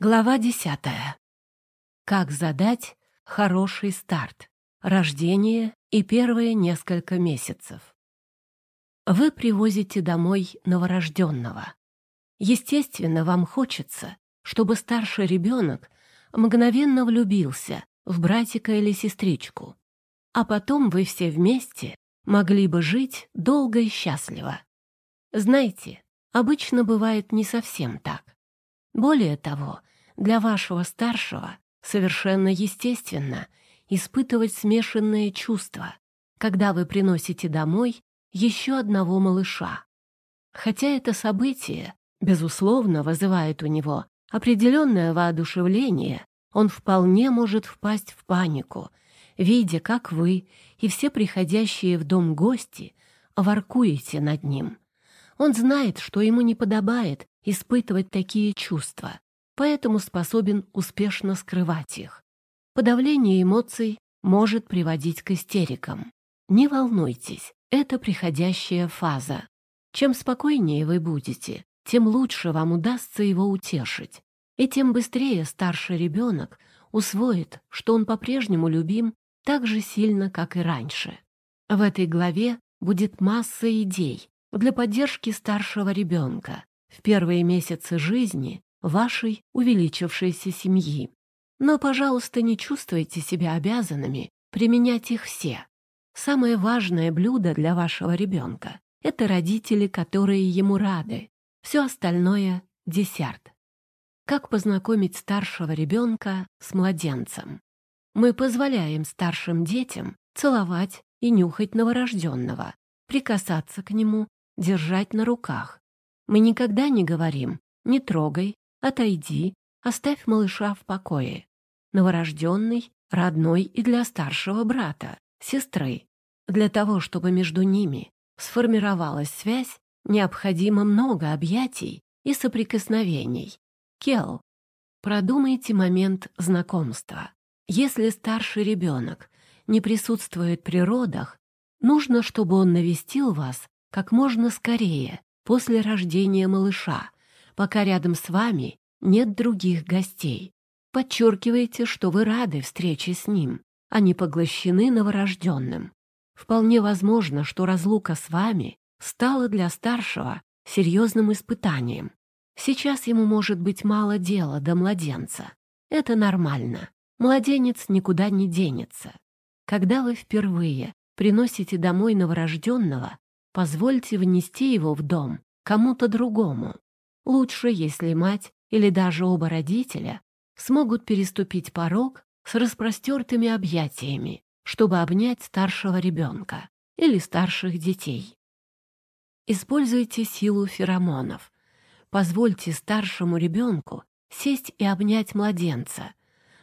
Глава десятая. Как задать хороший старт? Рождение и первые несколько месяцев. Вы привозите домой новорожденного. Естественно, вам хочется, чтобы старший ребенок мгновенно влюбился в братика или сестричку, а потом вы все вместе могли бы жить долго и счастливо. Знаете, обычно бывает не совсем так. Более того, для вашего старшего совершенно естественно испытывать смешанные чувства, когда вы приносите домой еще одного малыша. Хотя это событие, безусловно, вызывает у него определенное воодушевление, он вполне может впасть в панику, видя, как вы и все приходящие в дом гости воркуете над ним. Он знает, что ему не подобает испытывать такие чувства, поэтому способен успешно скрывать их. Подавление эмоций может приводить к истерикам. Не волнуйтесь, это приходящая фаза. Чем спокойнее вы будете, тем лучше вам удастся его утешить, и тем быстрее старший ребенок усвоит, что он по-прежнему любим так же сильно, как и раньше. В этой главе будет масса идей для поддержки старшего ребенка в первые месяцы жизни вашей увеличившейся семьи. Но, пожалуйста, не чувствуйте себя обязанными применять их все. Самое важное блюдо для вашего ребенка — это родители, которые ему рады. Все остальное — десерт. Как познакомить старшего ребенка с младенцем? Мы позволяем старшим детям целовать и нюхать новорожденного, прикасаться к нему, держать на руках. Мы никогда не говорим «не трогай», Отойди, оставь малыша в покое. Новорожденный, родной и для старшего брата, сестры. Для того, чтобы между ними сформировалась связь, необходимо много объятий и соприкосновений. Кел, продумайте момент знакомства. Если старший ребенок не присутствует при родах, нужно, чтобы он навестил вас как можно скорее после рождения малыша, пока рядом с вами нет других гостей. Подчеркивайте, что вы рады встрече с ним, а не поглощены новорожденным. Вполне возможно, что разлука с вами стала для старшего серьезным испытанием. Сейчас ему может быть мало дела до младенца. Это нормально. Младенец никуда не денется. Когда вы впервые приносите домой новорожденного, позвольте внести его в дом кому-то другому. Лучше, если мать или даже оба родителя смогут переступить порог с распростертыми объятиями, чтобы обнять старшего ребенка или старших детей. Используйте силу феромонов. Позвольте старшему ребенку сесть и обнять младенца,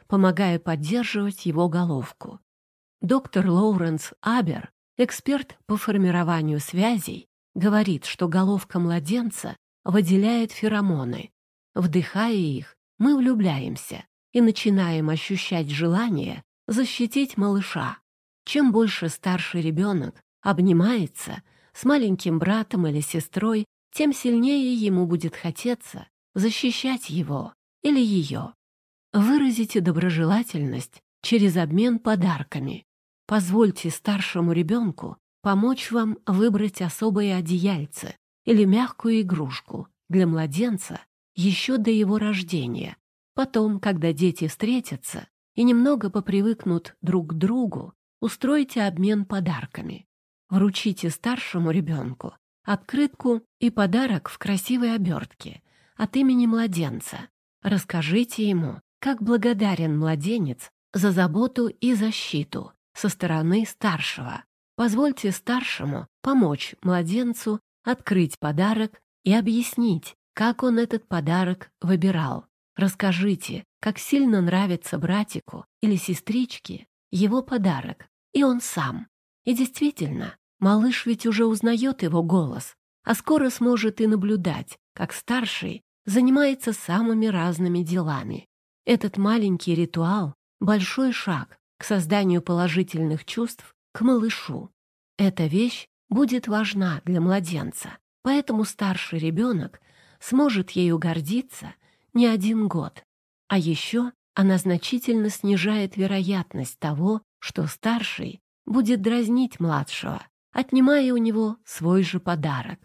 помогая поддерживать его головку. Доктор Лоуренс Абер, эксперт по формированию связей, говорит, что головка младенца выделяет феромоны. Вдыхая их, мы влюбляемся и начинаем ощущать желание защитить малыша. Чем больше старший ребенок обнимается с маленьким братом или сестрой, тем сильнее ему будет хотеться защищать его или ее. Выразите доброжелательность через обмен подарками. Позвольте старшему ребенку помочь вам выбрать особое одеяльце или мягкую игрушку для младенца еще до его рождения. Потом, когда дети встретятся и немного попривыкнут друг к другу, устройте обмен подарками. Вручите старшему ребенку открытку и подарок в красивой обертке от имени младенца. Расскажите ему, как благодарен младенец за заботу и защиту со стороны старшего. Позвольте старшему помочь младенцу открыть подарок и объяснить, как он этот подарок выбирал. Расскажите, как сильно нравится братику или сестричке его подарок, и он сам. И действительно, малыш ведь уже узнает его голос, а скоро сможет и наблюдать, как старший занимается самыми разными делами. Этот маленький ритуал — большой шаг к созданию положительных чувств к малышу. Эта вещь будет важна для младенца, поэтому старший ребенок сможет ею гордиться не один год. А еще она значительно снижает вероятность того, что старший будет дразнить младшего, отнимая у него свой же подарок.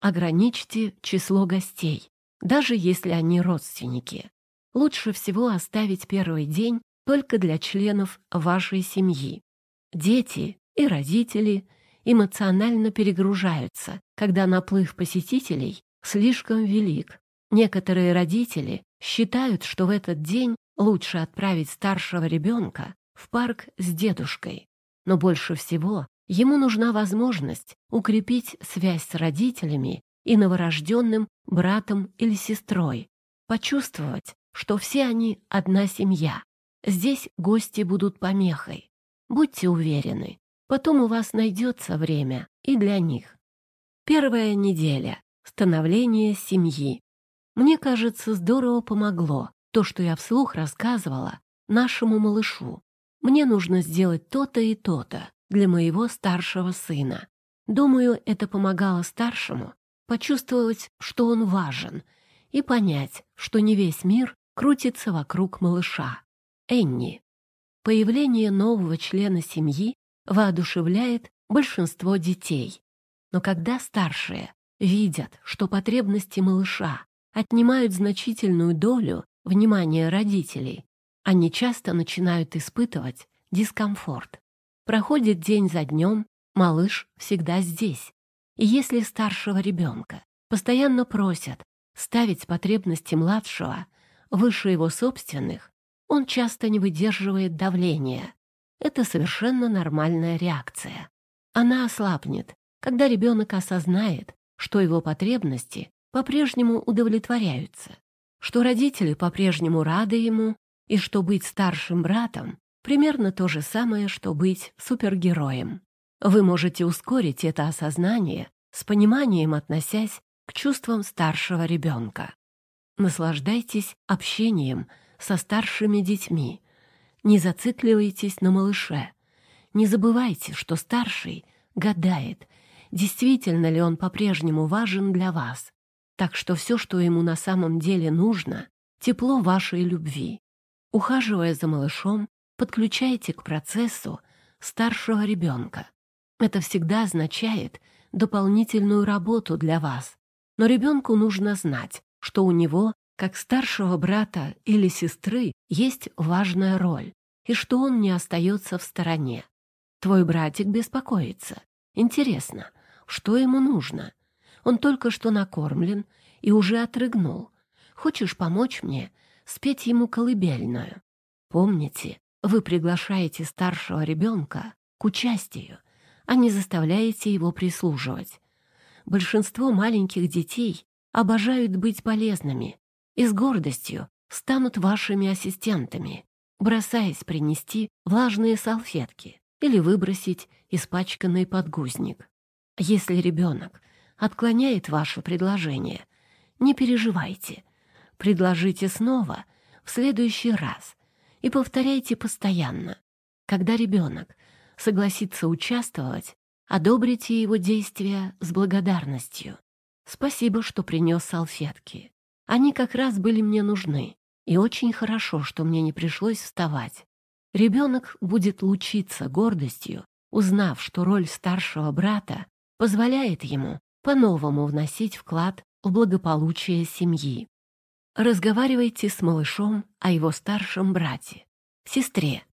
Ограничьте число гостей, даже если они родственники. Лучше всего оставить первый день только для членов вашей семьи. Дети и родители эмоционально перегружаются, когда наплыв посетителей слишком велик. Некоторые родители считают, что в этот день лучше отправить старшего ребенка в парк с дедушкой. Но больше всего ему нужна возможность укрепить связь с родителями и новорожденным братом или сестрой, почувствовать, что все они одна семья. Здесь гости будут помехой. Будьте уверены, потом у вас найдется время и для них. Первая неделя. Становление семьи. Мне кажется, здорово помогло то, что я вслух рассказывала нашему малышу. Мне нужно сделать то-то и то-то для моего старшего сына. Думаю, это помогало старшему почувствовать, что он важен, и понять, что не весь мир крутится вокруг малыша. Энни. Появление нового члена семьи воодушевляет большинство детей. Но когда старшие видят, что потребности малыша отнимают значительную долю внимания родителей, они часто начинают испытывать дискомфорт. Проходит день за днем, малыш всегда здесь. И если старшего ребенка постоянно просят ставить потребности младшего выше его собственных, он часто не выдерживает давления. Это совершенно нормальная реакция. Она ослабнет, когда ребенок осознает, что его потребности по-прежнему удовлетворяются, что родители по-прежнему рады ему и что быть старшим братом примерно то же самое, что быть супергероем. Вы можете ускорить это осознание с пониманием относясь к чувствам старшего ребенка. Наслаждайтесь общением со старшими детьми. Не зацикливайтесь на малыше. Не забывайте, что старший гадает, действительно ли он по-прежнему важен для вас. Так что все, что ему на самом деле нужно, тепло вашей любви. Ухаживая за малышом, подключайте к процессу старшего ребенка. Это всегда означает дополнительную работу для вас. Но ребенку нужно знать, что у него, как старшего брата или сестры, есть важная роль, и что он не остается в стороне. Твой братик беспокоится. Интересно, что ему нужно? Он только что накормлен и уже отрыгнул. Хочешь помочь мне спеть ему колыбельную? Помните, вы приглашаете старшего ребенка к участию, а не заставляете его прислуживать. Большинство маленьких детей обожают быть полезными и с гордостью станут вашими ассистентами, бросаясь принести влажные салфетки или выбросить испачканный подгузник. Если ребенок отклоняет ваше предложение, не переживайте. Предложите снова в следующий раз и повторяйте постоянно. Когда ребенок согласится участвовать, одобрите его действия с благодарностью. Спасибо, что принес салфетки. Они как раз были мне нужны, и очень хорошо, что мне не пришлось вставать. Ребенок будет лучиться гордостью, узнав, что роль старшего брата позволяет ему по-новому вносить вклад в благополучие семьи. Разговаривайте с малышом о его старшем брате, сестре.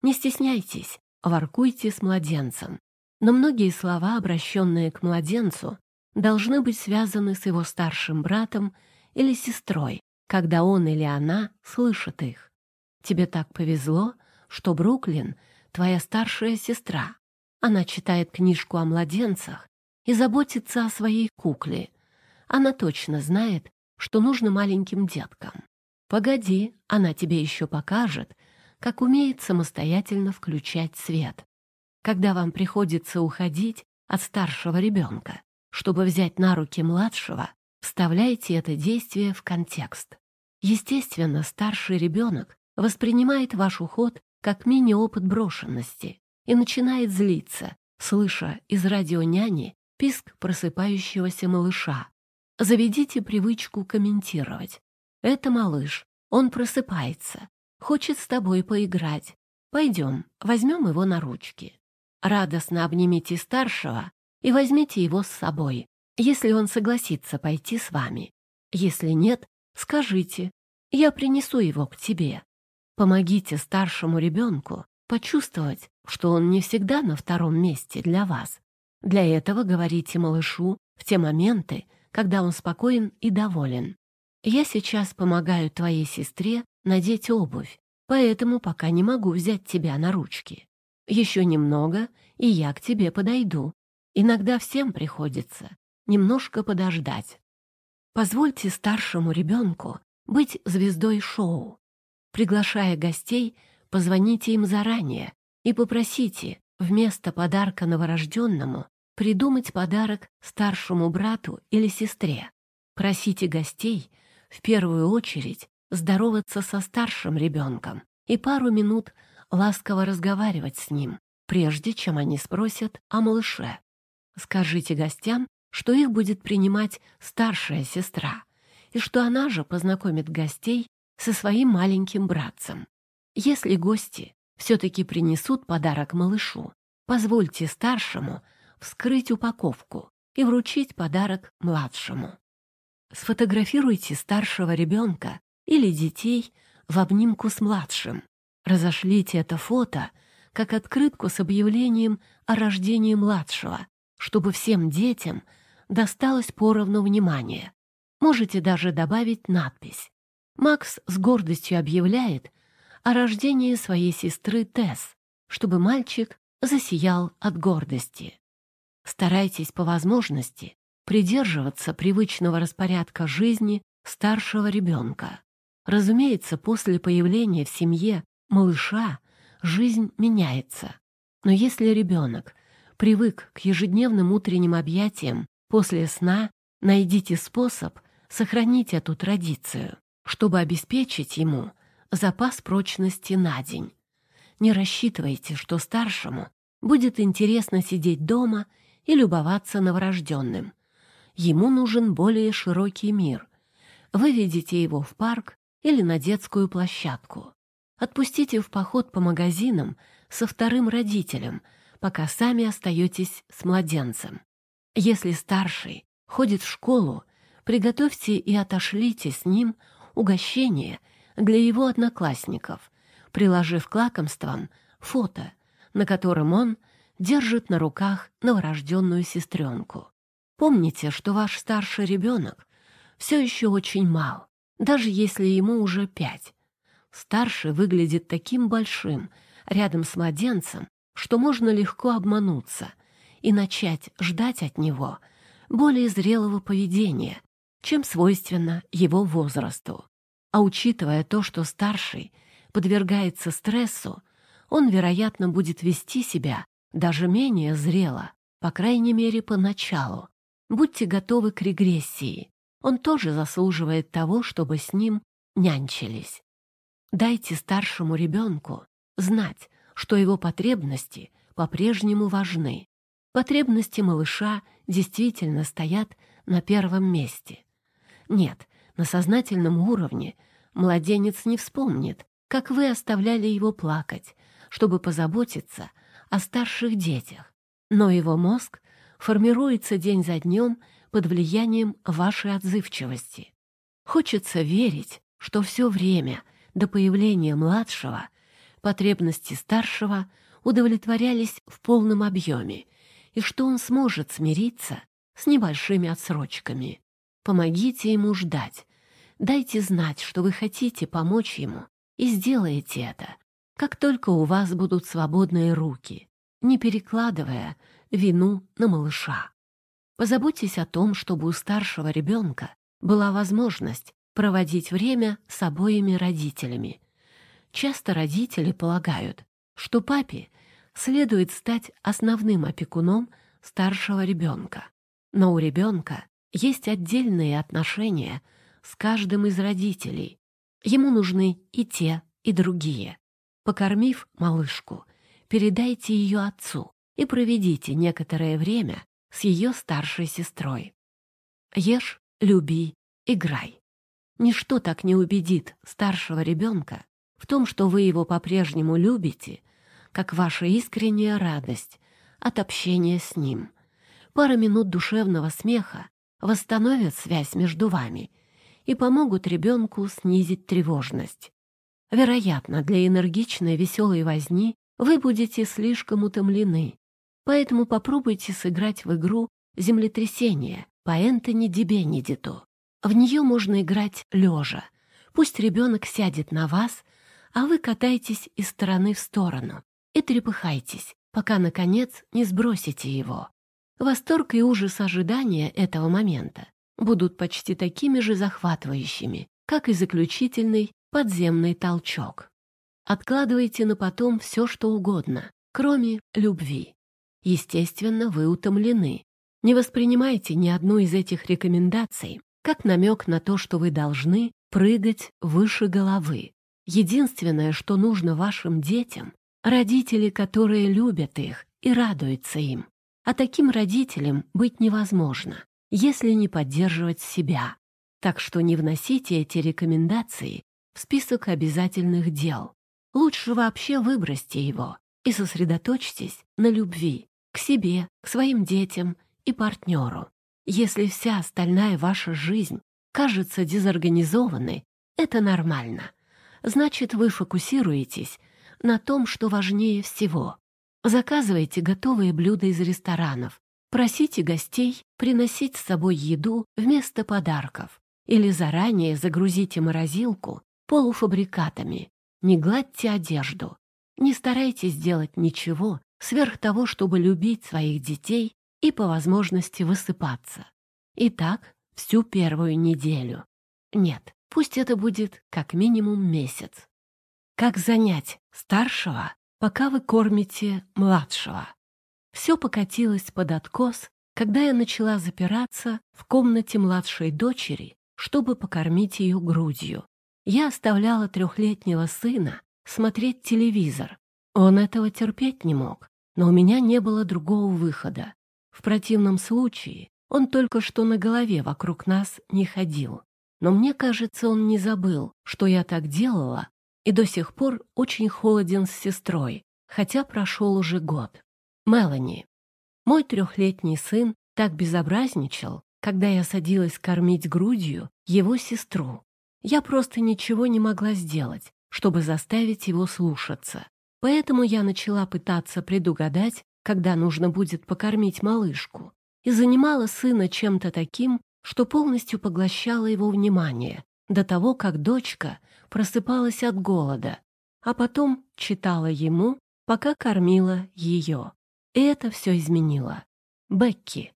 Не стесняйтесь, воркуйте с младенцем. Но многие слова, обращенные к младенцу, должны быть связаны с его старшим братом или сестрой, когда он или она слышит их. Тебе так повезло, что Бруклин — твоя старшая сестра. Она читает книжку о младенцах и заботится о своей кукле. Она точно знает, что нужно маленьким деткам. Погоди, она тебе еще покажет, как умеет самостоятельно включать свет. Когда вам приходится уходить от старшего ребенка, чтобы взять на руки младшего, вставляйте это действие в контекст. Естественно, старший ребенок воспринимает ваш уход как мини-опыт брошенности и начинает злиться, слыша из радионяни писк просыпающегося малыша. Заведите привычку комментировать. Это малыш Он просыпается, хочет с тобой поиграть. Пойдем, возьмем его на ручки. Радостно обнимите старшего и возьмите его с собой, если он согласится пойти с вами. Если нет, скажите, я принесу его к тебе. Помогите старшему ребенку почувствовать, что он не всегда на втором месте для вас. Для этого говорите малышу в те моменты, когда он спокоен и доволен. «Я сейчас помогаю твоей сестре надеть обувь, поэтому пока не могу взять тебя на ручки. Еще немного, и я к тебе подойду. Иногда всем приходится немножко подождать. Позвольте старшему ребенку быть звездой шоу. Приглашая гостей, позвоните им заранее и попросите вместо подарка новорожденному придумать подарок старшему брату или сестре. Просите гостей в первую очередь здороваться со старшим ребенком и пару минут ласково разговаривать с ним, прежде чем они спросят о малыше. Скажите гостям, что их будет принимать старшая сестра, и что она же познакомит гостей со своим маленьким братцем. Если гости все-таки принесут подарок малышу, позвольте старшему вскрыть упаковку и вручить подарок младшему. Сфотографируйте старшего ребенка или детей в обнимку с младшим. Разошлите это фото как открытку с объявлением о рождении младшего, чтобы всем детям досталось поровну внимания. Можете даже добавить надпись. Макс с гордостью объявляет о рождении своей сестры Тесс, чтобы мальчик засиял от гордости. Старайтесь по возможности придерживаться привычного распорядка жизни старшего ребенка. Разумеется, после появления в семье малыша жизнь меняется. Но если ребенок привык к ежедневным утренним объятиям после сна, найдите способ сохранить эту традицию, чтобы обеспечить ему запас прочности на день. Не рассчитывайте, что старшему будет интересно сидеть дома и любоваться новорожденным. Ему нужен более широкий мир. Выведите его в парк или на детскую площадку. Отпустите в поход по магазинам со вторым родителем, пока сами остаетесь с младенцем. Если старший ходит в школу, приготовьте и отошлите с ним угощение для его одноклассников, приложив к лакомствам фото, на котором он держит на руках новорожденную сестренку. Помните, что ваш старший ребенок все еще очень мал, даже если ему уже пять. Старший выглядит таким большим рядом с младенцем, что можно легко обмануться и начать ждать от него более зрелого поведения, чем свойственно его возрасту. А учитывая то, что старший подвергается стрессу, он, вероятно, будет вести себя даже менее зрело, по крайней мере, поначалу. Будьте готовы к регрессии. Он тоже заслуживает того, чтобы с ним нянчились. Дайте старшему ребенку знать, что его потребности по-прежнему важны. Потребности малыша действительно стоят на первом месте. Нет, на сознательном уровне младенец не вспомнит, как вы оставляли его плакать, чтобы позаботиться о старших детях. Но его мозг формируется день за днем под влиянием вашей отзывчивости. Хочется верить, что все время — до появления младшего потребности старшего удовлетворялись в полном объеме, и что он сможет смириться с небольшими отсрочками. Помогите ему ждать, дайте знать, что вы хотите помочь ему, и сделайте это, как только у вас будут свободные руки, не перекладывая вину на малыша. Позаботьтесь о том, чтобы у старшего ребенка была возможность проводить время с обоими родителями. Часто родители полагают, что папе следует стать основным опекуном старшего ребенка. Но у ребенка есть отдельные отношения с каждым из родителей. Ему нужны и те, и другие. Покормив малышку, передайте ее отцу и проведите некоторое время с ее старшей сестрой. Ешь, люби, играй. Ничто так не убедит старшего ребенка в том, что вы его по-прежнему любите, как ваша искренняя радость от общения с ним. Пара минут душевного смеха восстановят связь между вами и помогут ребенку снизить тревожность. Вероятно, для энергичной веселой возни вы будете слишком утомлены, поэтому попробуйте сыграть в игру «Землетрясение» по Энтони Дибенедиту. В нее можно играть лежа. Пусть ребенок сядет на вас, а вы катаетесь из стороны в сторону и трепыхайтесь, пока, наконец, не сбросите его. Восторг и ужас ожидания этого момента будут почти такими же захватывающими, как и заключительный подземный толчок. Откладывайте на потом все, что угодно, кроме любви. Естественно, вы утомлены. Не воспринимайте ни одну из этих рекомендаций как намек на то, что вы должны прыгать выше головы. Единственное, что нужно вашим детям, родители, которые любят их и радуются им. А таким родителям быть невозможно, если не поддерживать себя. Так что не вносите эти рекомендации в список обязательных дел. Лучше вообще выбросьте его и сосредоточьтесь на любви к себе, к своим детям и партнеру. Если вся остальная ваша жизнь кажется дезорганизованной, это нормально. Значит, вы фокусируетесь на том, что важнее всего. Заказывайте готовые блюда из ресторанов, просите гостей приносить с собой еду вместо подарков или заранее загрузите морозилку полуфабрикатами. Не гладьте одежду. Не старайтесь делать ничего сверх того, чтобы любить своих детей и по возможности высыпаться. И так всю первую неделю. Нет, пусть это будет как минимум месяц. Как занять старшего, пока вы кормите младшего? Все покатилось под откос, когда я начала запираться в комнате младшей дочери, чтобы покормить ее грудью. Я оставляла трехлетнего сына смотреть телевизор. Он этого терпеть не мог, но у меня не было другого выхода. В противном случае он только что на голове вокруг нас не ходил. Но мне кажется, он не забыл, что я так делала, и до сих пор очень холоден с сестрой, хотя прошел уже год. Мелани. Мой трехлетний сын так безобразничал, когда я садилась кормить грудью его сестру. Я просто ничего не могла сделать, чтобы заставить его слушаться. Поэтому я начала пытаться предугадать, когда нужно будет покормить малышку, и занимала сына чем-то таким, что полностью поглощало его внимание, до того, как дочка просыпалась от голода, а потом читала ему, пока кормила ее. И это все изменило. Бекки.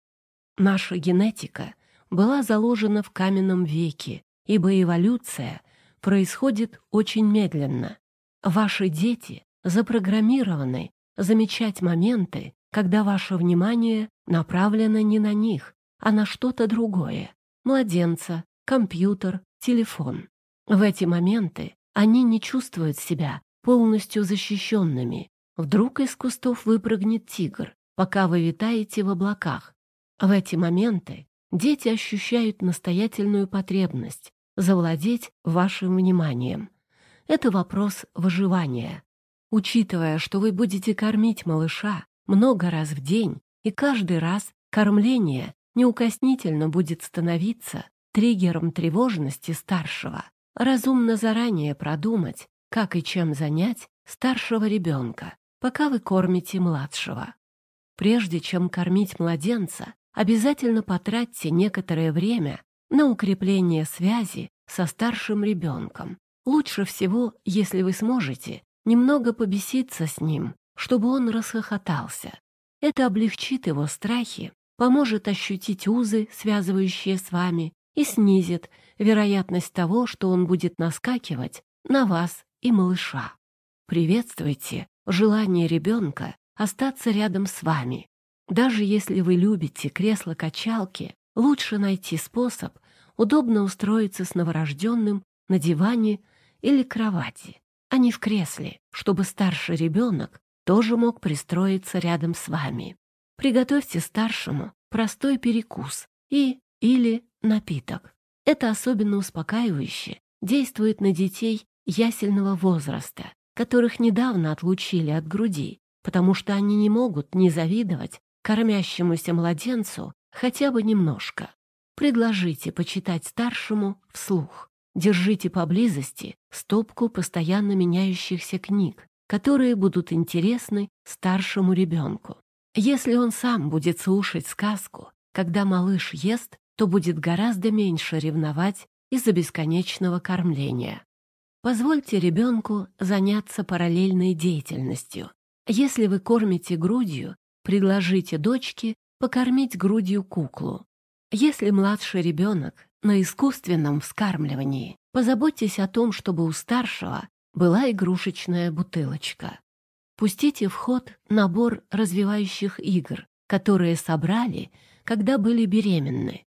Наша генетика была заложена в каменном веке, ибо эволюция происходит очень медленно. Ваши дети запрограммированы замечать моменты, когда ваше внимание направлено не на них, а на что-то другое — младенца, компьютер, телефон. В эти моменты они не чувствуют себя полностью защищенными. Вдруг из кустов выпрыгнет тигр, пока вы витаете в облаках. В эти моменты дети ощущают настоятельную потребность завладеть вашим вниманием. Это вопрос выживания. Учитывая, что вы будете кормить малыша много раз в день, и каждый раз кормление неукоснительно будет становиться триггером тревожности старшего, разумно заранее продумать, как и чем занять старшего ребенка, пока вы кормите младшего. Прежде чем кормить младенца, обязательно потратьте некоторое время на укрепление связи со старшим ребенком. Лучше всего, если вы сможете, немного побеситься с ним, чтобы он расхохотался. Это облегчит его страхи, поможет ощутить узы, связывающие с вами, и снизит вероятность того, что он будет наскакивать на вас и малыша. Приветствуйте желание ребенка остаться рядом с вами. Даже если вы любите кресло-качалки, лучше найти способ удобно устроиться с новорожденным на диване или кровати а не в кресле, чтобы старший ребенок тоже мог пристроиться рядом с вами. Приготовьте старшему простой перекус и или напиток. Это особенно успокаивающе действует на детей ясельного возраста, которых недавно отлучили от груди, потому что они не могут не завидовать кормящемуся младенцу хотя бы немножко. Предложите почитать старшему вслух. Держите поблизости стопку постоянно меняющихся книг, которые будут интересны старшему ребенку. Если он сам будет слушать сказку, когда малыш ест, то будет гораздо меньше ревновать из-за бесконечного кормления. Позвольте ребенку заняться параллельной деятельностью. Если вы кормите грудью, предложите дочке покормить грудью куклу. Если младший ребенок на искусственном вскармливании, позаботьтесь о том, чтобы у старшего была игрушечная бутылочка. Пустите в ход набор развивающих игр, которые собрали, когда были беременны.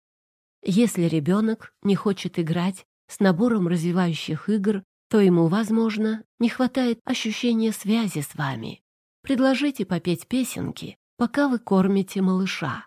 Если ребенок не хочет играть с набором развивающих игр, то ему, возможно, не хватает ощущения связи с вами. Предложите попеть песенки, пока вы кормите малыша.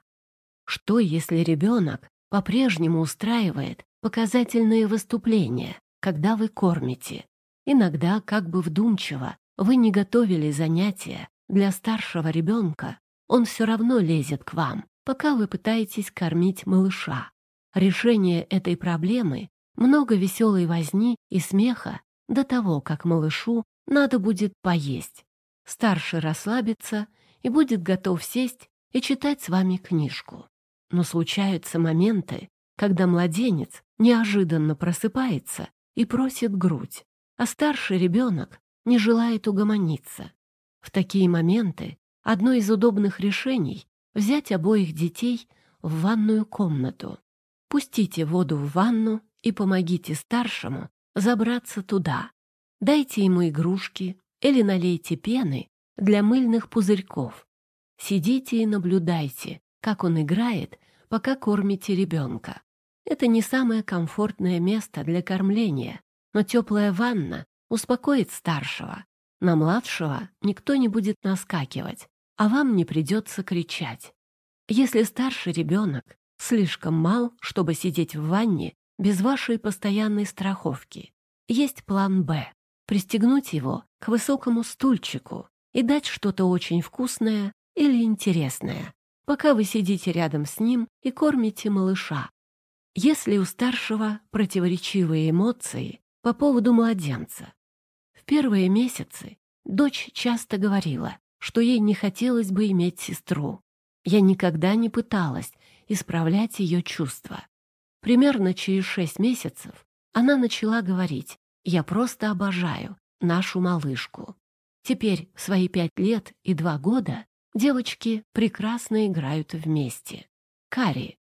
Что, если ребенок по-прежнему устраивает показательные выступления, когда вы кормите? Иногда, как бы вдумчиво, вы не готовили занятия для старшего ребенка, он все равно лезет к вам, пока вы пытаетесь кормить малыша. Решение этой проблемы — много веселой возни и смеха до того, как малышу надо будет поесть. Старший расслабится и будет готов сесть и читать с вами книжку. Но случаются моменты, когда младенец неожиданно просыпается и просит грудь, а старший ребенок не желает угомониться. В такие моменты одно из удобных решений — взять обоих детей в ванную комнату. Пустите воду в ванну и помогите старшему забраться туда. Дайте ему игрушки или налейте пены для мыльных пузырьков. Сидите и наблюдайте, как он играет, пока кормите ребенка. Это не самое комфортное место для кормления, но теплая ванна успокоит старшего. На младшего никто не будет наскакивать, а вам не придется кричать. Если старший ребенок слишком мал, чтобы сидеть в ванне без вашей постоянной страховки. Есть план «Б» — пристегнуть его к высокому стульчику и дать что-то очень вкусное или интересное, пока вы сидите рядом с ним и кормите малыша. Если у старшего противоречивые эмоции по поводу младенца. В первые месяцы дочь часто говорила, что ей не хотелось бы иметь сестру. Я никогда не пыталась исправлять ее чувства. Примерно через шесть месяцев она начала говорить «Я просто обожаю нашу малышку». Теперь, в свои пять лет и два года, девочки прекрасно играют вместе. Кари.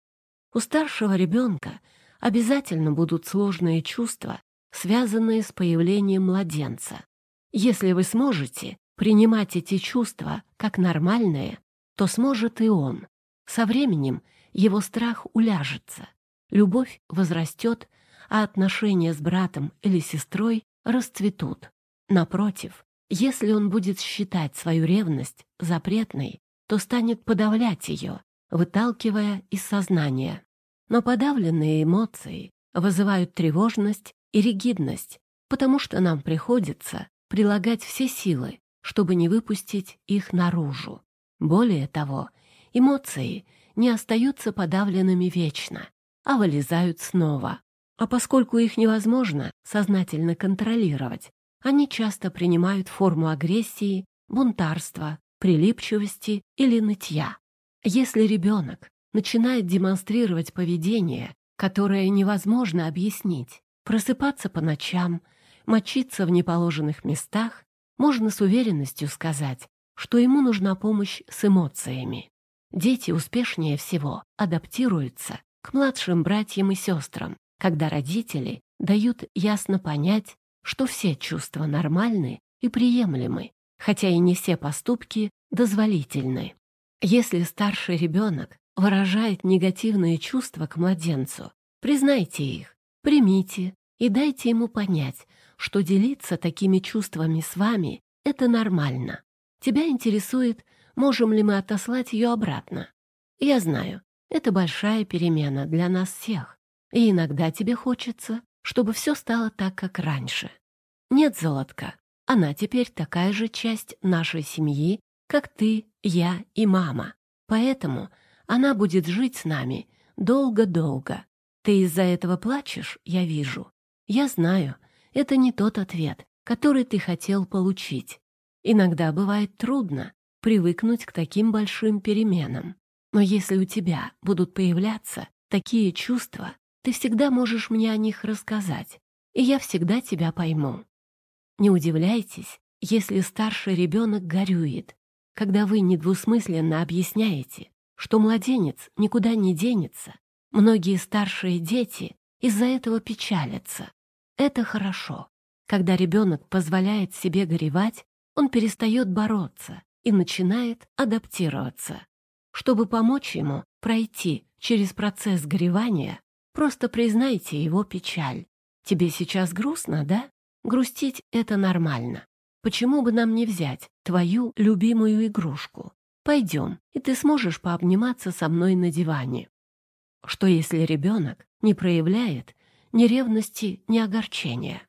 У старшего ребенка обязательно будут сложные чувства, связанные с появлением младенца. Если вы сможете принимать эти чувства как нормальные, то сможет и он. Со временем его страх уляжется, любовь возрастет, а отношения с братом или сестрой расцветут. Напротив, если он будет считать свою ревность запретной, то станет подавлять ее, выталкивая из сознания. Но подавленные эмоции вызывают тревожность и ригидность, потому что нам приходится прилагать все силы, чтобы не выпустить их наружу. Более того, эмоции не остаются подавленными вечно, а вылезают снова. А поскольку их невозможно сознательно контролировать, они часто принимают форму агрессии, бунтарства, прилипчивости или нытья. Если ребенок начинает демонстрировать поведение, которое невозможно объяснить, просыпаться по ночам, мочиться в неположенных местах, можно с уверенностью сказать, что ему нужна помощь с эмоциями. Дети успешнее всего адаптируются к младшим братьям и сестрам, когда родители дают ясно понять, что все чувства нормальны и приемлемы, хотя и не все поступки дозволительны. Если старший ребенок выражает негативные чувства к младенцу, признайте их, примите и дайте ему понять, что делиться такими чувствами с вами — это нормально. Тебя интересует, можем ли мы отослать ее обратно. Я знаю, это большая перемена для нас всех. И иногда тебе хочется, чтобы все стало так, как раньше. Нет, золотка, она теперь такая же часть нашей семьи, как ты, я и мама. Поэтому она будет жить с нами долго-долго. Ты из-за этого плачешь, я вижу. Я знаю, это не тот ответ, который ты хотел получить. Иногда бывает трудно привыкнуть к таким большим переменам. Но если у тебя будут появляться такие чувства, ты всегда можешь мне о них рассказать, и я всегда тебя пойму. Не удивляйтесь, если старший ребенок горюет, когда вы недвусмысленно объясняете, что младенец никуда не денется. Многие старшие дети из-за этого печалятся. Это хорошо. Когда ребенок позволяет себе горевать, он перестает бороться и начинает адаптироваться. Чтобы помочь ему пройти через процесс горевания, просто признайте его печаль. Тебе сейчас грустно, да? Грустить — это нормально. Почему бы нам не взять твою любимую игрушку? Пойдем, и ты сможешь пообниматься со мной на диване. Что если ребенок не проявляет ни ревности, ни огорчения?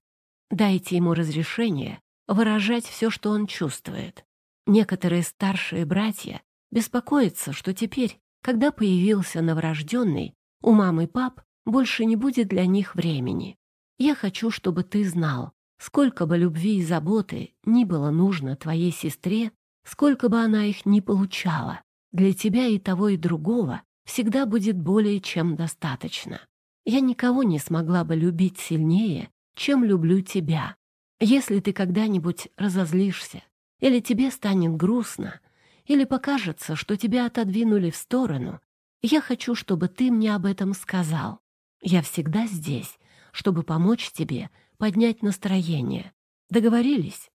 Дайте ему разрешение выражать все, что он чувствует. Некоторые старшие братья беспокоятся, что теперь, когда появился новорожденный, у мамы и пап больше не будет для них времени. Я хочу, чтобы ты знал, сколько бы любви и заботы ни было нужно твоей сестре, сколько бы она их ни получала, для тебя и того, и другого всегда будет более чем достаточно. Я никого не смогла бы любить сильнее, чем люблю тебя. Если ты когда-нибудь разозлишься, или тебе станет грустно, или покажется, что тебя отодвинули в сторону, я хочу, чтобы ты мне об этом сказал. Я всегда здесь, чтобы помочь тебе поднять настроение. Договорились?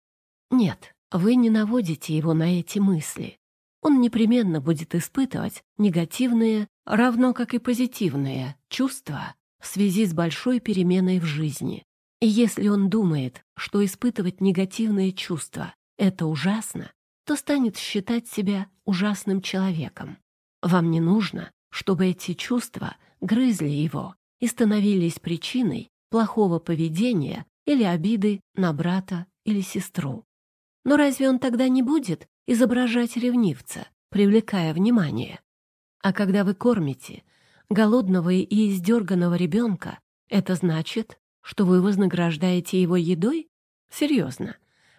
Нет, вы не наводите его на эти мысли. Он непременно будет испытывать негативные, равно как и позитивные, чувства в связи с большой переменой в жизни. И если он думает, что испытывать негативные чувства — это ужасно, то станет считать себя ужасным человеком. Вам не нужно, чтобы эти чувства грызли его и становились причиной плохого поведения или обиды на брата или сестру. Но разве он тогда не будет изображать ревнивца, привлекая внимание? А когда вы кормите голодного и издерганного ребенка, это значит, что вы вознаграждаете его едой? Серьезно.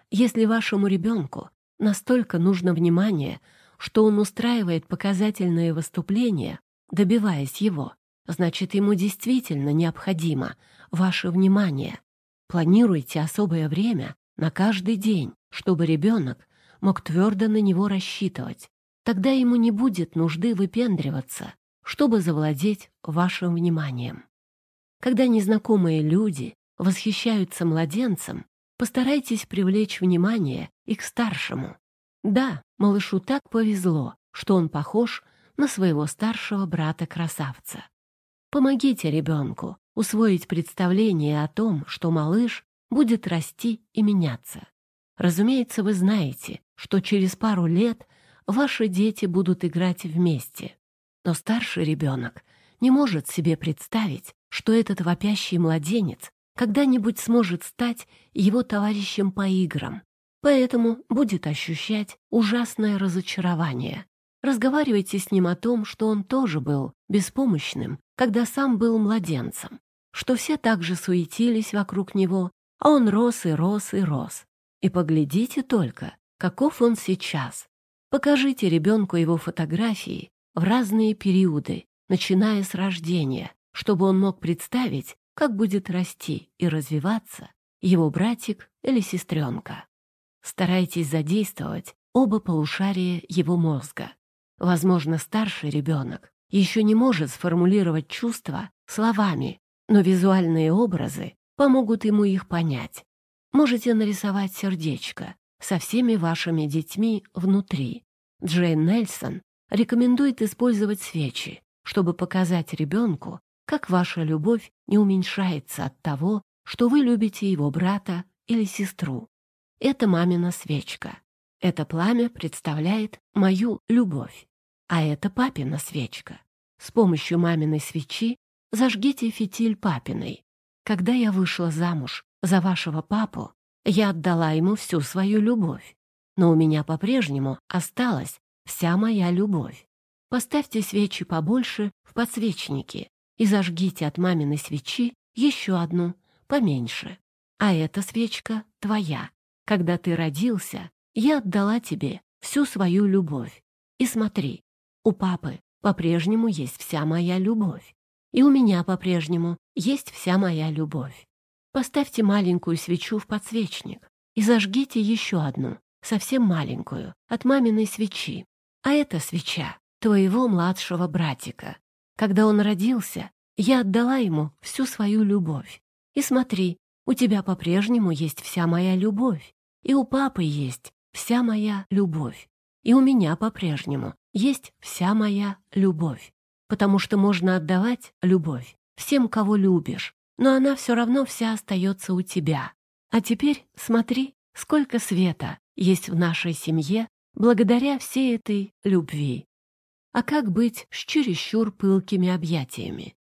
Если вашему ребенку настолько нужно внимание, что он устраивает показательные выступления, добиваясь его, значит, ему действительно необходимо ваше внимание. Планируйте особое время на каждый день, чтобы ребенок мог твердо на него рассчитывать. Тогда ему не будет нужды выпендриваться, чтобы завладеть вашим вниманием. Когда незнакомые люди восхищаются младенцем, постарайтесь привлечь внимание и к старшему. Да, малышу так повезло, что он похож на своего старшего брата-красавца. Помогите ребенку усвоить представление о том, что малыш будет расти и меняться. Разумеется, вы знаете, что через пару лет ваши дети будут играть вместе. Но старший ребенок не может себе представить, что этот вопящий младенец когда-нибудь сможет стать его товарищем по играм, поэтому будет ощущать ужасное разочарование. Разговаривайте с ним о том, что он тоже был беспомощным, когда сам был младенцем, что все также суетились вокруг него, а он рос и рос и рос. И поглядите только, каков он сейчас. Покажите ребенку его фотографии в разные периоды, начиная с рождения, чтобы он мог представить, как будет расти и развиваться его братик или сестренка. Старайтесь задействовать оба полушария его мозга. Возможно, старший ребенок еще не может сформулировать чувства словами, но визуальные образы помогут ему их понять. Можете нарисовать сердечко со всеми вашими детьми внутри. Джейн Нельсон рекомендует использовать свечи, чтобы показать ребенку, как ваша любовь не уменьшается от того, что вы любите его брата или сестру. Это мамина свечка. Это пламя представляет мою любовь. А это папина свечка. С помощью маминой свечи зажгите фитиль папиной. Когда я вышла замуж за вашего папу, я отдала ему всю свою любовь, но у меня по-прежнему осталась вся моя любовь. Поставьте свечи побольше в подсвечнике и зажгите от маминой свечи еще одну, поменьше. А эта свечка твоя. Когда ты родился, я отдала тебе всю свою любовь. И смотри, у папы по-прежнему есть вся моя любовь. И у меня по-прежнему есть вся моя любовь. Поставьте маленькую свечу в подсвечник и зажгите еще одну, совсем маленькую, от маминой свечи. А эта свеча твоего младшего братика. Когда он родился, я отдала ему всю свою любовь. И смотри, у тебя по-прежнему есть вся моя любовь, и у папы есть вся моя любовь, и у меня по-прежнему есть вся моя любовь. Потому что можно отдавать любовь всем, кого любишь, но она все равно вся остается у тебя. А теперь смотри, сколько света есть в нашей семье благодаря всей этой любви. А как быть с чересчур пылкими объятиями?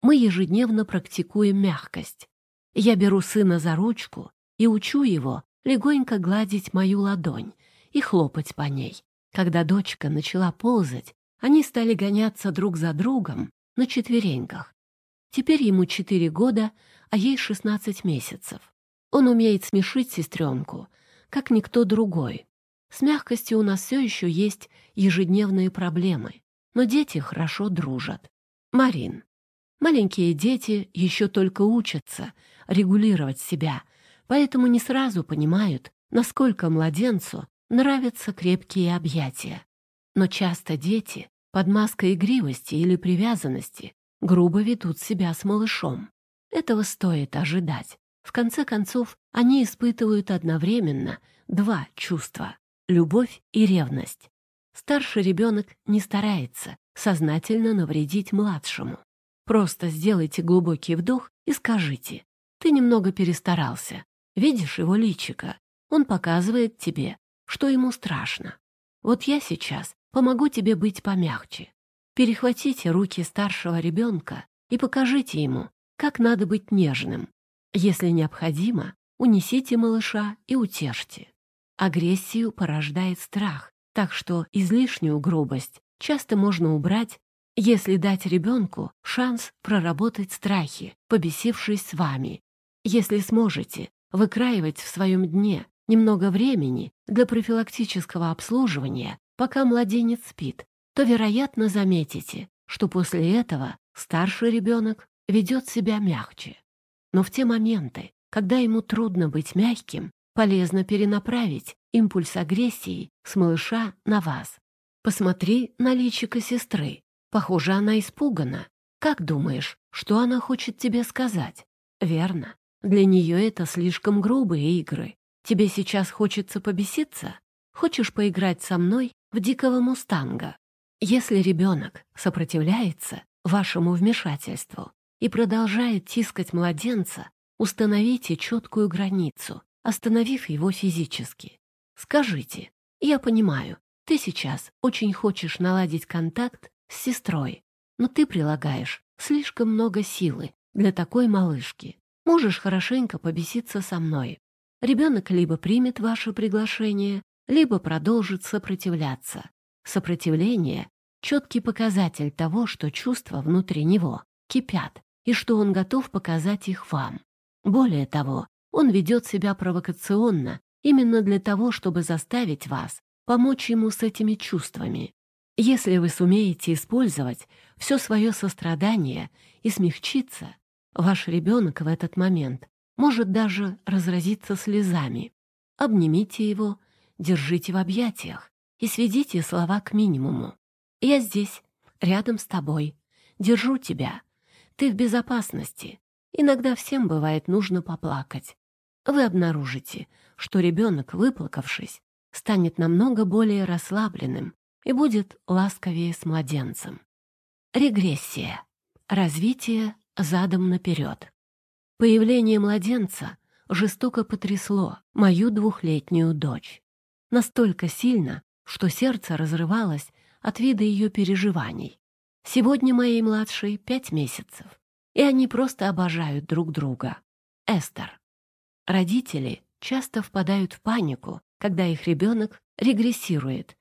Мы ежедневно практикуем мягкость. Я беру сына за ручку и учу его легонько гладить мою ладонь и хлопать по ней. Когда дочка начала ползать, они стали гоняться друг за другом на четвереньках. Теперь ему четыре года, а ей шестнадцать месяцев. Он умеет смешить сестренку, как никто другой. С мягкостью у нас все еще есть ежедневные проблемы, но дети хорошо дружат. Марин. Маленькие дети еще только учатся регулировать себя, поэтому не сразу понимают, насколько младенцу нравятся крепкие объятия. Но часто дети под маской игривости или привязанности грубо ведут себя с малышом. Этого стоит ожидать. В конце концов, они испытывают одновременно два чувства любовь и ревность. Старший ребенок не старается сознательно навредить младшему. Просто сделайте глубокий вдох и скажите, ты немного перестарался. Видишь его личико? Он показывает тебе, что ему страшно. Вот я сейчас помогу тебе быть помягче. Перехватите руки старшего ребенка и покажите ему, как надо быть нежным. Если необходимо, унесите малыша и утешьте. Агрессию порождает страх, так что излишнюю грубость часто можно убрать, если дать ребенку шанс проработать страхи, побесившись с вами. Если сможете выкраивать в своем дне немного времени для профилактического обслуживания, пока младенец спит, то, вероятно, заметите, что после этого старший ребенок ведет себя мягче. Но в те моменты, когда ему трудно быть мягким, Полезно перенаправить импульс агрессии с малыша на вас. Посмотри на личико сестры. Похоже, она испугана. Как думаешь, что она хочет тебе сказать? Верно. Для нее это слишком грубые игры. Тебе сейчас хочется побеситься? Хочешь поиграть со мной в дикого мустанга? Если ребенок сопротивляется вашему вмешательству и продолжает тискать младенца, установите четкую границу остановив его физически. «Скажите, я понимаю, ты сейчас очень хочешь наладить контакт с сестрой, но ты прилагаешь слишком много силы для такой малышки. Можешь хорошенько побеситься со мной. Ребенок либо примет ваше приглашение, либо продолжит сопротивляться. Сопротивление — четкий показатель того, что чувства внутри него кипят и что он готов показать их вам. Более того, он ведет себя провокационно именно для того, чтобы заставить вас помочь ему с этими чувствами. Если вы сумеете использовать все свое сострадание и смягчиться, ваш ребенок в этот момент может даже разразиться слезами. Обнимите его, держите в объятиях и сведите слова к минимуму. «Я здесь, рядом с тобой, держу тебя. Ты в безопасности. Иногда всем бывает нужно поплакать вы обнаружите, что ребенок, выплакавшись, станет намного более расслабленным и будет ласковее с младенцем. Регрессия. Развитие задом наперед. Появление младенца жестоко потрясло мою двухлетнюю дочь. Настолько сильно, что сердце разрывалось от вида ее переживаний. Сегодня моей младшей пять месяцев, и они просто обожают друг друга. Эстер. Родители часто впадают в панику, когда их ребенок регрессирует.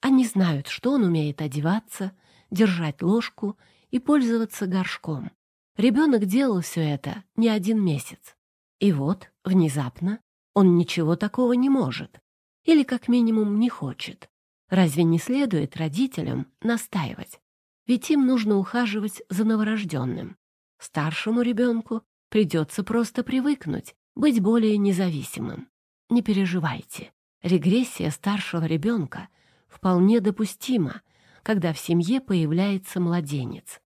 Они знают, что он умеет одеваться, держать ложку и пользоваться горшком. Ребенок делал все это не один месяц. И вот, внезапно, он ничего такого не может. Или, как минимум, не хочет. Разве не следует родителям настаивать? Ведь им нужно ухаживать за новорожденным. Старшему ребенку придется просто привыкнуть, быть более независимым. Не переживайте. Регрессия старшего ребенка вполне допустима, когда в семье появляется младенец.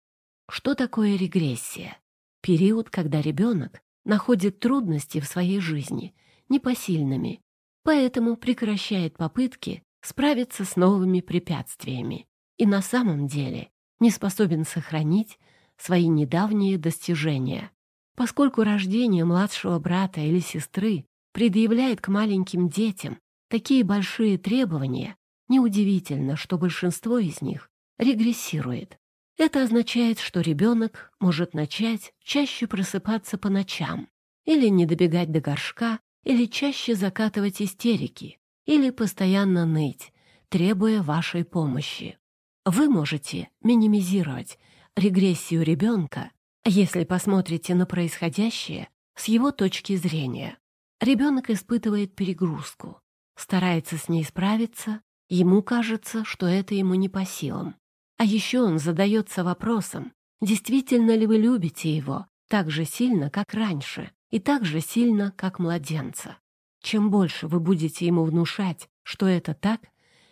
Что такое регрессия? Период, когда ребенок находит трудности в своей жизни непосильными, поэтому прекращает попытки справиться с новыми препятствиями и на самом деле не способен сохранить свои недавние достижения. Поскольку рождение младшего брата или сестры предъявляет к маленьким детям такие большие требования, неудивительно, что большинство из них регрессирует. Это означает, что ребенок может начать чаще просыпаться по ночам, или не добегать до горшка, или чаще закатывать истерики, или постоянно ныть, требуя вашей помощи. Вы можете минимизировать регрессию ребенка, если посмотрите на происходящее с его точки зрения. Ребенок испытывает перегрузку, старается с ней справиться, ему кажется, что это ему не по силам. А еще он задается вопросом, действительно ли вы любите его так же сильно, как раньше, и так же сильно, как младенца. Чем больше вы будете ему внушать, что это так,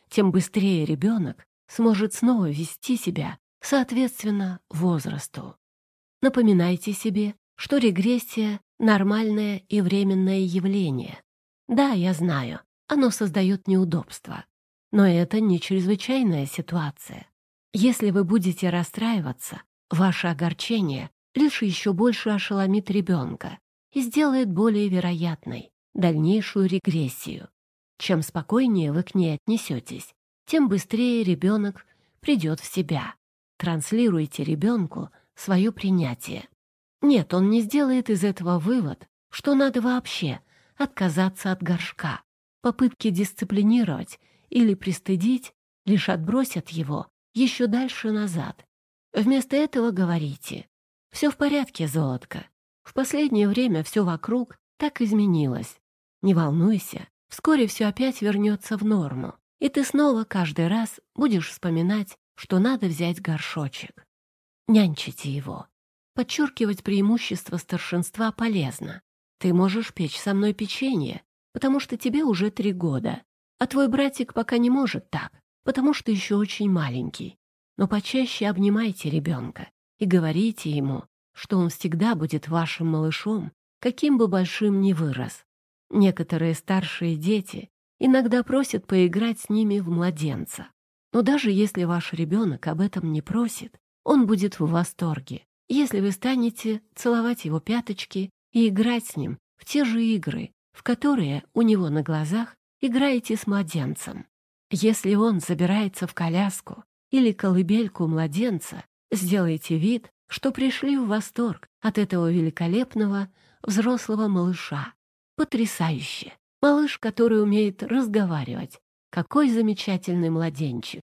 тем быстрее ребенок сможет снова вести себя соответственно возрасту. Напоминайте себе, что регрессия — нормальное и временное явление. Да, я знаю, оно создает неудобства. Но это не чрезвычайная ситуация. Если вы будете расстраиваться, ваше огорчение лишь еще больше ошеломит ребенка и сделает более вероятной дальнейшую регрессию. Чем спокойнее вы к ней отнесетесь, тем быстрее ребенок придет в себя. Транслируйте ребенку свое принятие. Нет, он не сделает из этого вывод, что надо вообще отказаться от горшка. Попытки дисциплинировать или пристыдить лишь отбросят его еще дальше назад. Вместо этого говорите «Все в порядке, золотко. В последнее время все вокруг так изменилось. Не волнуйся, вскоре все опять вернется в норму, и ты снова каждый раз будешь вспоминать, что надо взять горшочек. Нянчите его. Подчеркивать преимущество старшинства полезно. Ты можешь печь со мной печенье, потому что тебе уже три года, а твой братик пока не может так, потому что еще очень маленький. Но почаще обнимайте ребенка и говорите ему, что он всегда будет вашим малышом, каким бы большим ни вырос. Некоторые старшие дети иногда просят поиграть с ними в младенца. Но даже если ваш ребенок об этом не просит, он будет в восторге, если вы станете целовать его пяточки и играть с ним в те же игры, в которые у него на глазах играете с младенцем. Если он забирается в коляску или колыбельку младенца, сделайте вид, что пришли в восторг от этого великолепного взрослого малыша. Потрясающе! Малыш, который умеет разговаривать. Какой замечательный младенчик!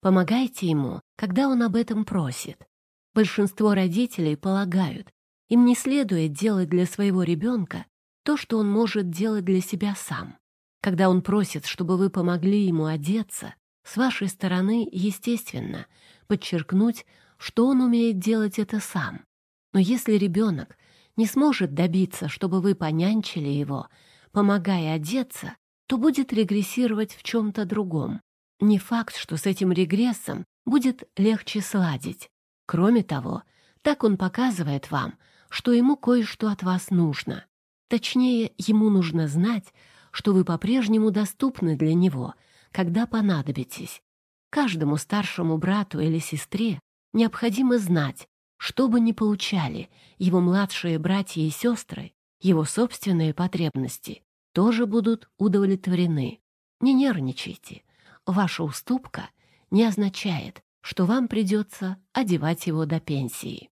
Помогайте ему, когда он об этом просит. Большинство родителей полагают, им не следует делать для своего ребенка то, что он может делать для себя сам. Когда он просит, чтобы вы помогли ему одеться, с вашей стороны, естественно, подчеркнуть, что он умеет делать это сам. Но если ребенок не сможет добиться, чтобы вы понянчили его, помогая одеться, то будет регрессировать в чем-то другом. Не факт, что с этим регрессом будет легче сладить. Кроме того, так он показывает вам, что ему кое-что от вас нужно. Точнее, ему нужно знать, что вы по-прежнему доступны для него, когда понадобитесь. Каждому старшему брату или сестре необходимо знать, что бы ни получали его младшие братья и сестры, его собственные потребности тоже будут удовлетворены. Не нервничайте. Ваша уступка не означает, что вам придется одевать его до пенсии.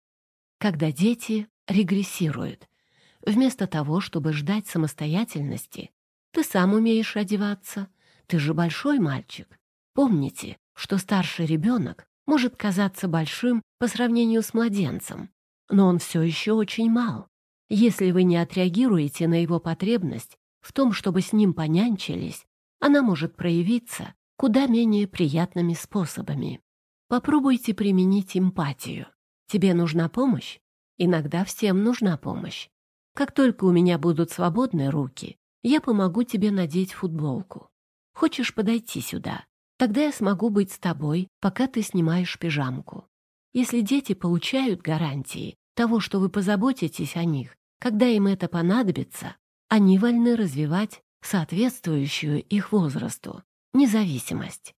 Когда дети регрессируют, вместо того, чтобы ждать самостоятельности, ты сам умеешь одеваться, ты же большой мальчик. Помните, что старший ребенок может казаться большим по сравнению с младенцем, но он все еще очень мал. Если вы не отреагируете на его потребность в том, чтобы с ним понянчились, она может проявиться куда менее приятными способами. Попробуйте применить эмпатию. Тебе нужна помощь? Иногда всем нужна помощь. Как только у меня будут свободные руки, я помогу тебе надеть футболку. Хочешь подойти сюда? Тогда я смогу быть с тобой, пока ты снимаешь пижамку. Если дети получают гарантии того, что вы позаботитесь о них, когда им это понадобится, они вольны развивать соответствующую их возрасту независимость.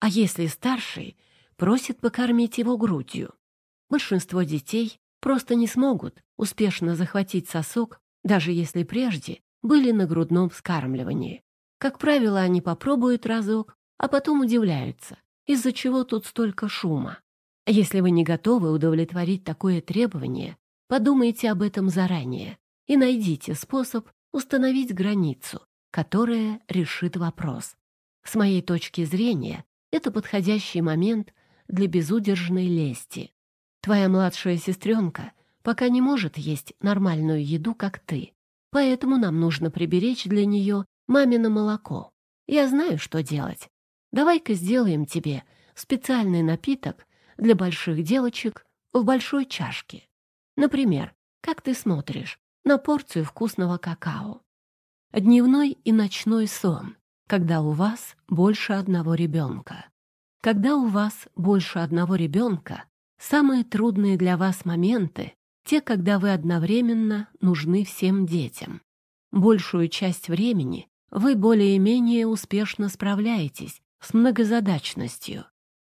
А если старший просит покормить его грудью? Большинство детей просто не смогут успешно захватить сосок, даже если прежде были на грудном вскармливании. Как правило, они попробуют разок, а потом удивляются, из-за чего тут столько шума. Если вы не готовы удовлетворить такое требование, подумайте об этом заранее и найдите способ установить границу, которая решит вопрос. С моей точки зрения, это подходящий момент для безудержной лести. Твоя младшая сестренка пока не может есть нормальную еду, как ты, поэтому нам нужно приберечь для нее мамино молоко. Я знаю, что делать. Давай-ка сделаем тебе специальный напиток для больших девочек в большой чашке. Например, как ты смотришь на порцию вкусного какао? Дневной и ночной сон, когда у вас больше одного ребенка. Когда у вас больше одного ребенка, самые трудные для вас моменты — те, когда вы одновременно нужны всем детям. Большую часть времени вы более-менее успешно справляетесь с многозадачностью.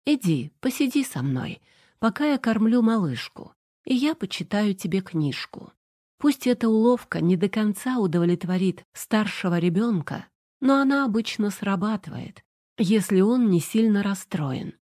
Иди, посиди со мной, пока я кормлю малышку, и я почитаю тебе книжку. Пусть эта уловка не до конца удовлетворит старшего ребенка, но она обычно срабатывает, если он не сильно расстроен.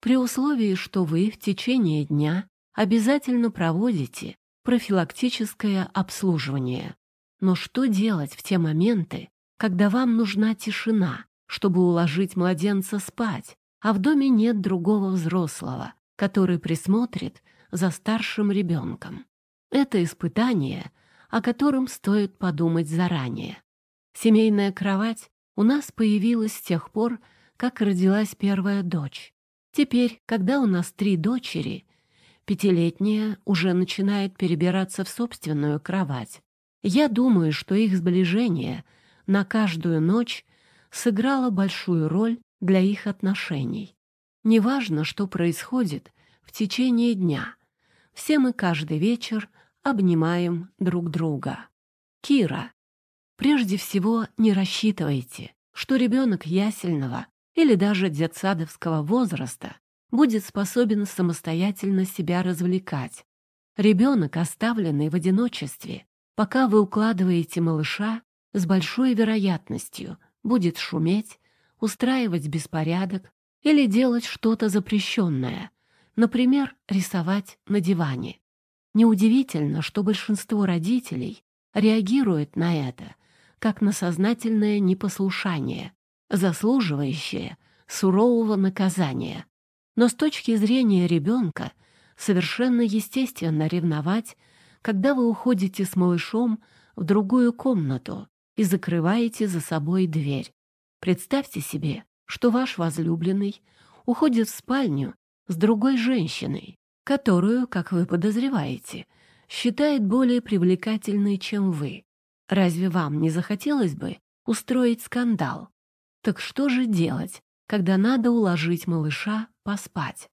При условии, что вы в течение дня обязательно проводите профилактическое обслуживание. Но что делать в те моменты, когда вам нужна тишина, чтобы уложить младенца спать, а в доме нет другого взрослого, который присмотрит за старшим ребенком? Это испытание, о котором стоит подумать заранее. Семейная кровать у нас появилась с тех пор, как родилась первая дочь. Теперь, когда у нас три дочери, пятилетняя уже начинает перебираться в собственную кровать. Я думаю, что их сближение на каждую ночь сыграло большую роль для их отношений. Неважно, что происходит в течение дня. Все мы каждый вечер обнимаем друг друга. Кира. Прежде всего, не рассчитывайте, что ребенок ясельного или даже детсадовского возраста будет способен самостоятельно себя развлекать. Ребенок, оставленный в одиночестве, пока вы укладываете малыша, с большой вероятностью будет шуметь, устраивать беспорядок или делать что-то запрещенное, например, рисовать на диване. Неудивительно, что большинство родителей реагирует на это как на сознательное непослушание, заслуживающее сурового наказания. Но с точки зрения ребенка совершенно естественно ревновать, когда вы уходите с малышом в другую комнату и закрываете за собой дверь. Представьте себе, что ваш возлюбленный уходит в спальню с другой женщиной, которую, как вы подозреваете, считает более привлекательной, чем вы. Разве вам не захотелось бы устроить скандал? Так что же делать, когда надо уложить малыша поспать?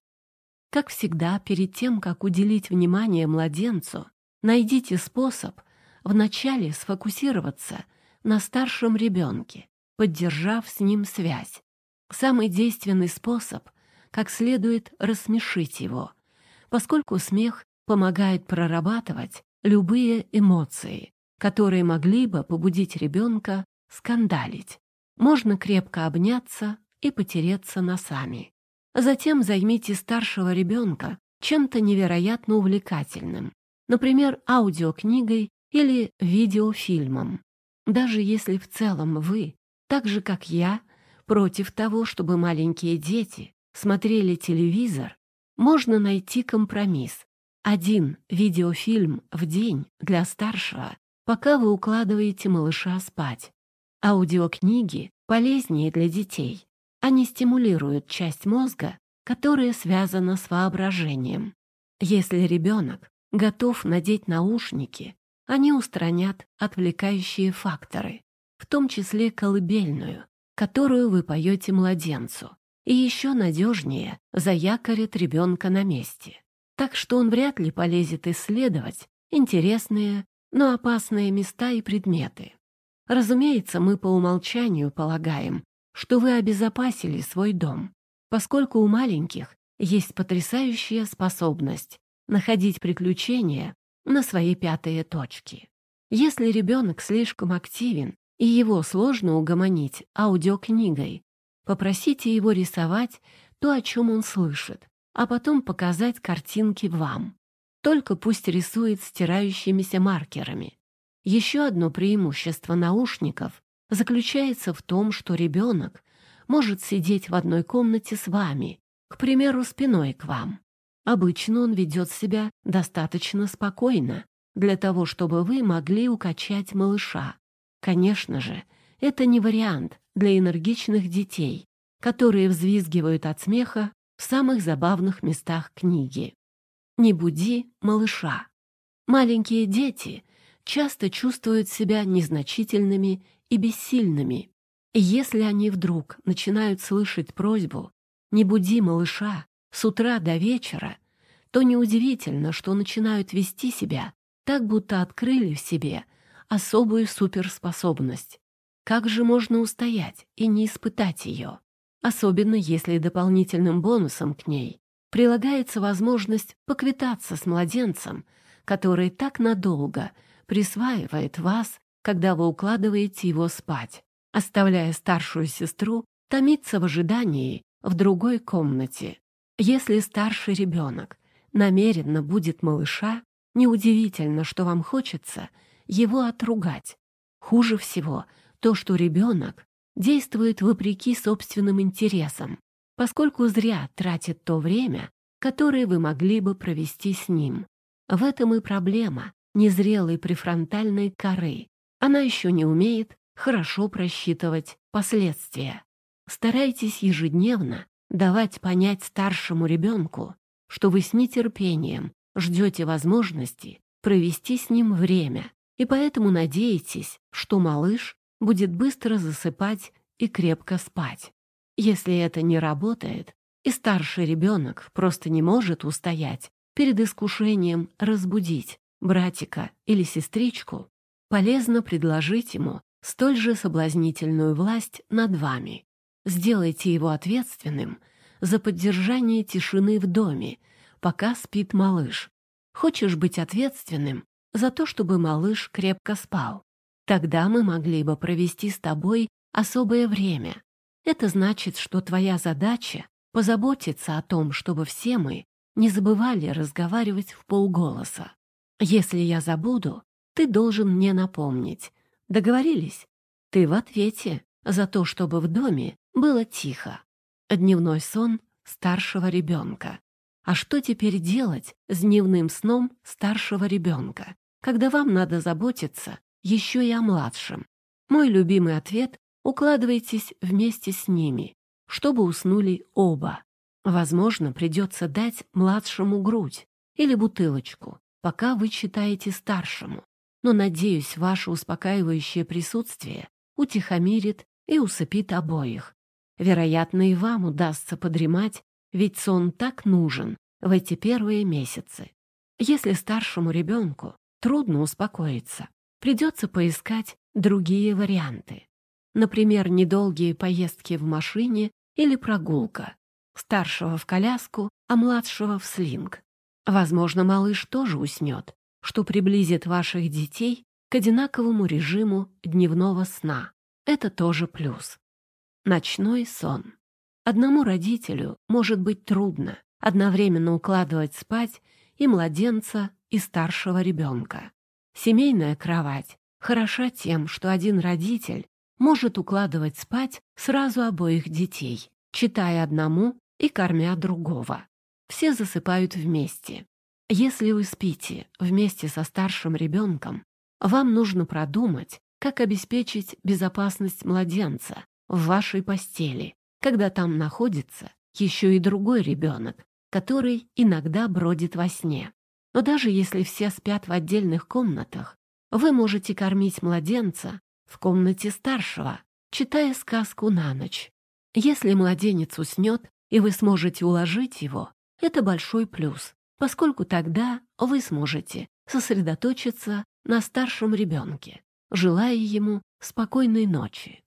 Как всегда, перед тем, как уделить внимание младенцу, найдите способ вначале сфокусироваться на старшем ребенке, поддержав с ним связь. Самый действенный способ — как следует рассмешить его, поскольку смех помогает прорабатывать любые эмоции, которые могли бы побудить ребенка скандалить. Можно крепко обняться и потереться носами. Затем займите старшего ребенка чем-то невероятно увлекательным, например, аудиокнигой или видеофильмом. Даже если в целом вы, так же как я, против того, чтобы маленькие дети смотрели телевизор, можно найти компромисс. Один видеофильм в день для старшего, пока вы укладываете малыша спать. Аудиокниги полезнее для детей. Они стимулируют часть мозга, которая связана с воображением. Если ребенок готов надеть наушники, они устранят отвлекающие факторы, в том числе колыбельную, которую вы поете младенцу, и еще надежнее заякорит ребенка на месте. Так что он вряд ли полезет исследовать интересные, но опасные места и предметы. Разумеется, мы по умолчанию полагаем, что вы обезопасили свой дом, поскольку у маленьких есть потрясающая способность находить приключения на свои пятые точки. Если ребенок слишком активен и его сложно угомонить аудиокнигой, попросите его рисовать то, о чем он слышит, а потом показать картинки вам. Только пусть рисует стирающимися маркерами. Еще одно преимущество наушников заключается в том, что ребенок может сидеть в одной комнате с вами, к примеру, спиной к вам. Обычно он ведет себя достаточно спокойно для того, чтобы вы могли укачать малыша. Конечно же, это не вариант для энергичных детей, которые взвизгивают от смеха в самых забавных местах книги. Не буди малыша. Маленькие дети часто чувствуют себя незначительными и бессильными. И если они вдруг начинают слышать просьбу «не буди малыша» с утра до вечера, то неудивительно, что начинают вести себя так, будто открыли в себе особую суперспособность. Как же можно устоять и не испытать ее? Особенно если дополнительным бонусом к ней прилагается возможность поквитаться с младенцем, который так надолго присваивает вас, когда вы укладываете его спать, оставляя старшую сестру томиться в ожидании в другой комнате. Если старший ребенок намеренно будет малыша, неудивительно, что вам хочется его отругать. Хуже всего то, что ребенок действует вопреки собственным интересам, поскольку зря тратит то время, которое вы могли бы провести с ним. В этом и проблема незрелой префронтальной коры. Она еще не умеет хорошо просчитывать последствия. Старайтесь ежедневно давать понять старшему ребенку, что вы с нетерпением ждете возможности провести с ним время, и поэтому надеетесь, что малыш будет быстро засыпать и крепко спать. Если это не работает, и старший ребенок просто не может устоять перед искушением разбудить братика или сестричку, полезно предложить ему столь же соблазнительную власть над вами. Сделайте его ответственным за поддержание тишины в доме, пока спит малыш. Хочешь быть ответственным за то, чтобы малыш крепко спал? Тогда мы могли бы провести с тобой особое время. Это значит, что твоя задача — позаботиться о том, чтобы все мы не забывали разговаривать в полголоса. Если я забуду, ты должен мне напомнить. Договорились? Ты в ответе за то, чтобы в доме было тихо. Дневной сон старшего ребенка. А что теперь делать с дневным сном старшего ребенка, когда вам надо заботиться еще и о младшем? Мой любимый ответ — укладывайтесь вместе с ними, чтобы уснули оба. Возможно, придется дать младшему грудь или бутылочку, пока вы читаете старшему. Но, надеюсь, ваше успокаивающее присутствие утихомирит и усыпит обоих. Вероятно, и вам удастся подремать, ведь сон так нужен в эти первые месяцы. Если старшему ребенку трудно успокоиться, придется поискать другие варианты. Например, недолгие поездки в машине или прогулка. Старшего в коляску, а младшего в слинг. Возможно, малыш тоже уснет, что приблизит ваших детей к одинаковому режиму дневного сна. Это тоже плюс. Ночной сон. Одному родителю может быть трудно одновременно укладывать спать и младенца, и старшего ребенка. Семейная кровать хороша тем, что один родитель может укладывать спать сразу обоих детей, читая одному и кормя другого. Все засыпают вместе. Если вы спите вместе со старшим ребенком, вам нужно продумать, как обеспечить безопасность младенца в вашей постели, когда там находится еще и другой ребенок, который иногда бродит во сне. Но даже если все спят в отдельных комнатах, вы можете кормить младенца в комнате старшего, читая сказку на ночь. Если младенец уснет, и вы сможете уложить его, это большой плюс, поскольку тогда вы сможете сосредоточиться на старшем ребенке, желая ему спокойной ночи.